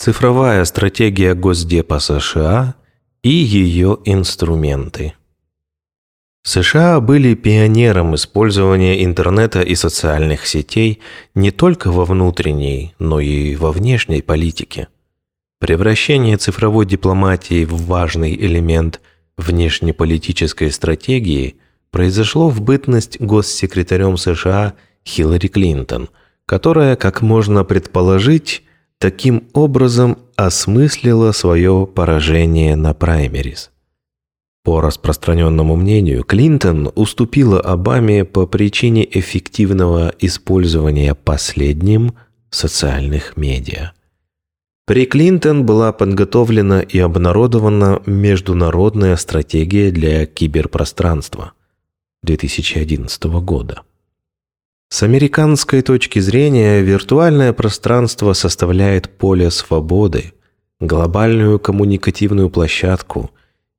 Цифровая стратегия Госдепа США и ее инструменты. США были пионером использования интернета и социальных сетей не только во внутренней, но и во внешней политике. Превращение цифровой дипломатии в важный элемент внешнеполитической стратегии произошло в бытность госсекретарем США Хиллари Клинтон, которая, как можно предположить, таким образом осмыслила свое поражение на праймерис. По распространенному мнению, Клинтон уступила Обаме по причине эффективного использования последним социальных медиа. При Клинтон была подготовлена и обнародована Международная стратегия для киберпространства 2011 года. С американской точки зрения виртуальное пространство составляет поле свободы, глобальную коммуникативную площадку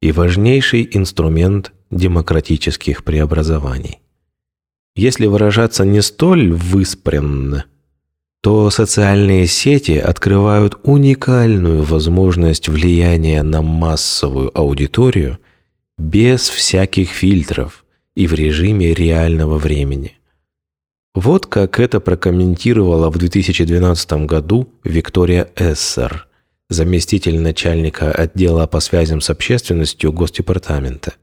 и важнейший инструмент демократических преобразований. Если выражаться не столь выспренно, то социальные сети открывают уникальную возможность влияния на массовую аудиторию без всяких фильтров и в режиме реального времени. Вот как это прокомментировала в 2012 году Виктория Эссер, заместитель начальника отдела по связям с общественностью Госдепартамента.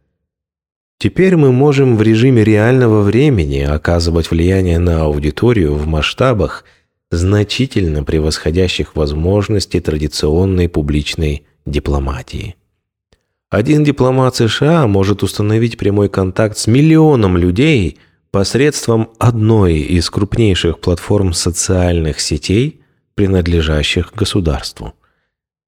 Теперь мы можем в режиме реального времени оказывать влияние на аудиторию в масштабах, значительно превосходящих возможности традиционной публичной дипломатии. Один дипломат США может установить прямой контакт с миллионом людей – посредством одной из крупнейших платформ социальных сетей, принадлежащих государству.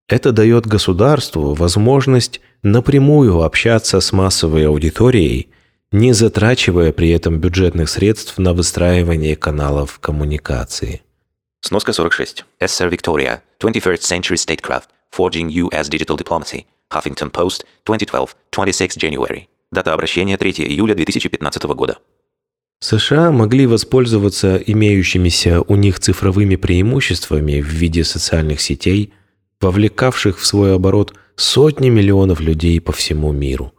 Это дает государству возможность напрямую общаться с массовой аудиторией, не затрачивая при этом бюджетных средств на выстраивание каналов коммуникации. Сноска 46. Эссер Victoria, 21st Century Statecraft, Forging U.S. Digital Diplomacy, Huffington Post, 2012, 26 January. Дата обращения 3 июля 2015 года. США могли воспользоваться имеющимися у них цифровыми преимуществами в виде социальных сетей, вовлекавших в свой оборот сотни миллионов людей по всему миру.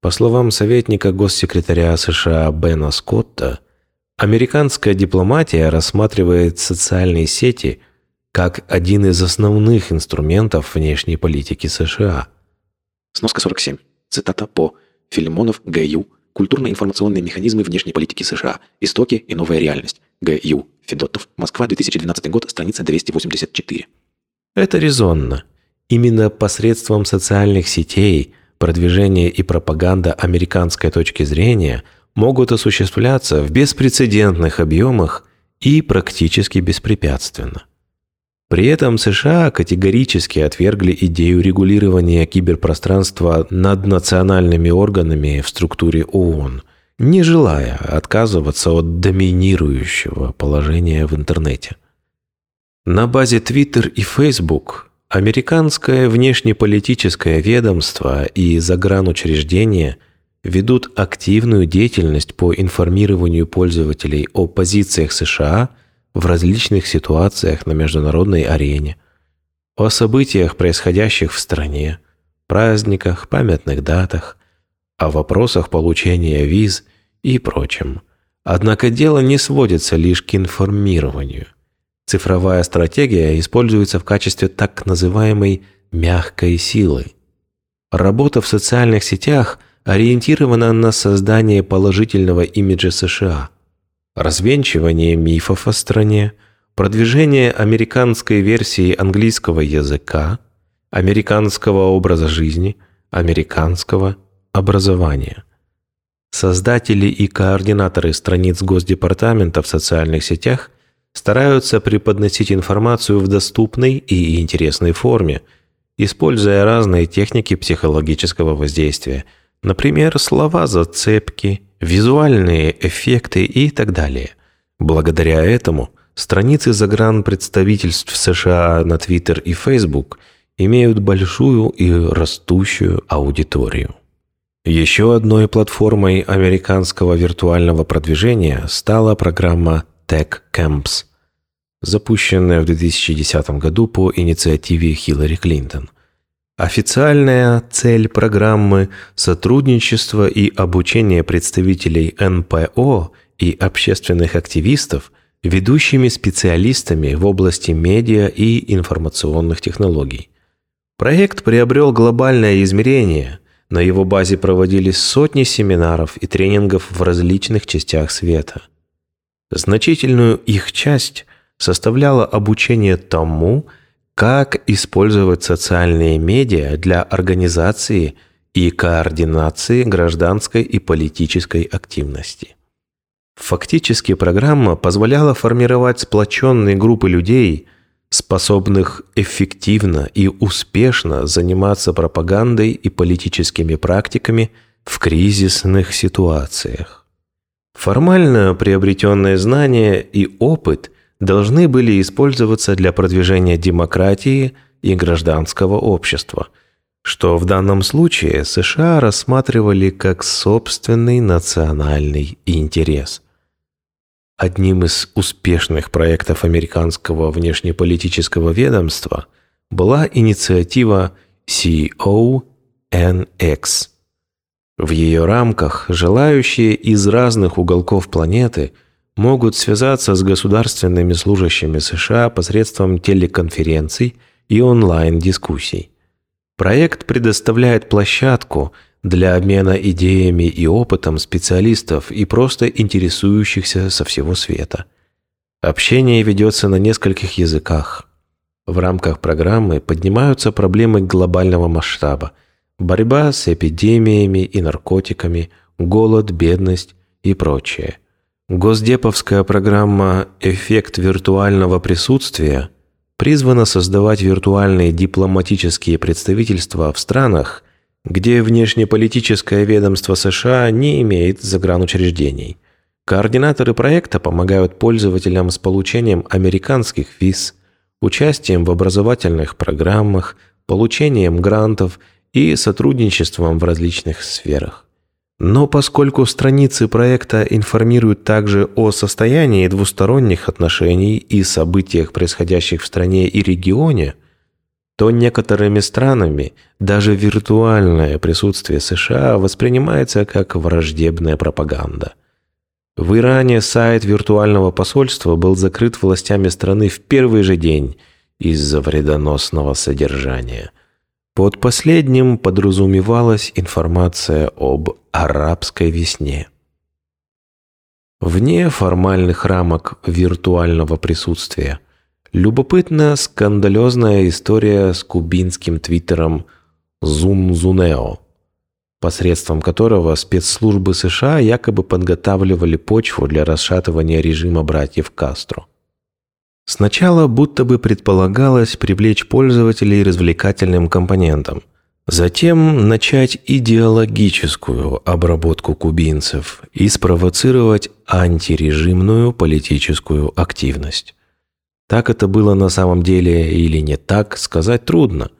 По словам советника госсекретаря США Бена Скотта, американская дипломатия рассматривает социальные сети как один из основных инструментов внешней политики США. Сноска 47. Цитата по Филимонов Г.Ю. Культурно-информационные механизмы внешней политики США. Истоки и новая реальность. Г. Ю. Федотов. Москва, 2012 год, страница 284. Это резонно. Именно посредством социальных сетей продвижение и пропаганда американской точки зрения могут осуществляться в беспрецедентных объемах и практически беспрепятственно. При этом США категорически отвергли идею регулирования киберпространства над национальными органами в структуре ООН, не желая отказываться от доминирующего положения в интернете. На базе Twitter и Facebook американское внешнеполитическое ведомство и загранучреждения ведут активную деятельность по информированию пользователей о позициях США – в различных ситуациях на международной арене, о событиях, происходящих в стране, праздниках, памятных датах, о вопросах получения виз и прочем. Однако дело не сводится лишь к информированию. Цифровая стратегия используется в качестве так называемой «мягкой силы». Работа в социальных сетях ориентирована на создание положительного имиджа США – развенчивание мифов о стране, продвижение американской версии английского языка, американского образа жизни, американского образования. Создатели и координаторы страниц Госдепартамента в социальных сетях стараются преподносить информацию в доступной и интересной форме, используя разные техники психологического воздействия, например, слова-зацепки – визуальные эффекты и так далее. Благодаря этому страницы загранпредставительств США на Twitter и Facebook имеют большую и растущую аудиторию. Еще одной платформой американского виртуального продвижения стала программа Tech Camps. запущенная в 2010 году по инициативе Хиллари Клинтон. Официальная цель программы – сотрудничество и обучение представителей НПО и общественных активистов ведущими специалистами в области медиа и информационных технологий. Проект приобрел глобальное измерение. На его базе проводились сотни семинаров и тренингов в различных частях света. Значительную их часть составляло обучение тому, как использовать социальные медиа для организации и координации гражданской и политической активности. Фактически программа позволяла формировать сплоченные группы людей, способных эффективно и успешно заниматься пропагандой и политическими практиками в кризисных ситуациях. Формально приобретенные знания и опыт должны были использоваться для продвижения демократии и гражданского общества, что в данном случае США рассматривали как собственный национальный интерес – Одним из успешных проектов американского внешнеполитического ведомства была инициатива CONX. В ее рамках желающие из разных уголков планеты могут связаться с государственными служащими США посредством телеконференций и онлайн-дискуссий. Проект предоставляет площадку – для обмена идеями и опытом специалистов и просто интересующихся со всего света. Общение ведется на нескольких языках. В рамках программы поднимаются проблемы глобального масштаба, борьба с эпидемиями и наркотиками, голод, бедность и прочее. Госдеповская программа «Эффект виртуального присутствия» призвана создавать виртуальные дипломатические представительства в странах, где внешнеполитическое ведомство США не имеет загранучреждений. Координаторы проекта помогают пользователям с получением американских виз, участием в образовательных программах, получением грантов и сотрудничеством в различных сферах. Но поскольку страницы проекта информируют также о состоянии двусторонних отношений и событиях, происходящих в стране и регионе – то некоторыми странами даже виртуальное присутствие США воспринимается как враждебная пропаганда. В Иране сайт виртуального посольства был закрыт властями страны в первый же день из-за вредоносного содержания. Под последним подразумевалась информация об арабской весне. Вне формальных рамок виртуального присутствия – Любопытная скандалезная история с кубинским твиттером «Зумзунео», посредством которого спецслужбы США якобы подготавливали почву для расшатывания режима братьев Кастро. Сначала будто бы предполагалось привлечь пользователей развлекательным компонентом, затем начать идеологическую обработку кубинцев и спровоцировать антирежимную политическую активность. Так это было на самом деле или не так, сказать трудно.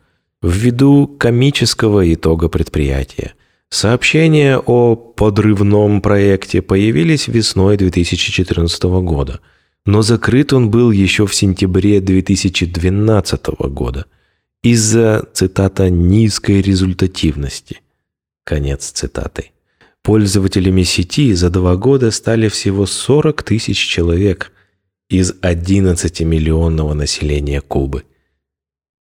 Ввиду комического итога предприятия. Сообщения о подрывном проекте появились весной 2014 года, но закрыт он был еще в сентябре 2012 года из-за, цитата, «низкой результативности». Конец цитаты. Пользователями сети за два года стали всего 40 тысяч человек – из 11-миллионного населения Кубы.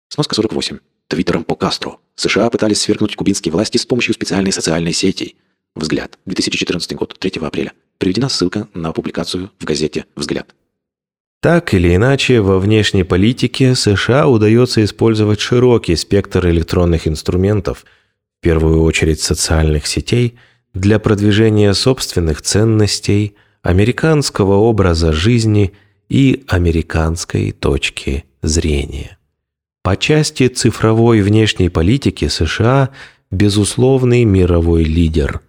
Сноска 48. Твиттером по Кастро. США пытались свергнуть кубинские власти с помощью специальной социальной сети. Взгляд. 2014 год. 3 апреля. Приведена ссылка на публикацию в газете «Взгляд». Так или иначе, во внешней политике США удается использовать широкий спектр электронных инструментов, в первую очередь социальных сетей, для продвижения собственных ценностей – американского образа жизни и американской точки зрения. По части цифровой внешней политики США – безусловный мировой лидер,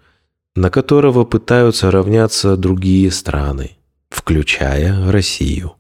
на которого пытаются равняться другие страны, включая Россию.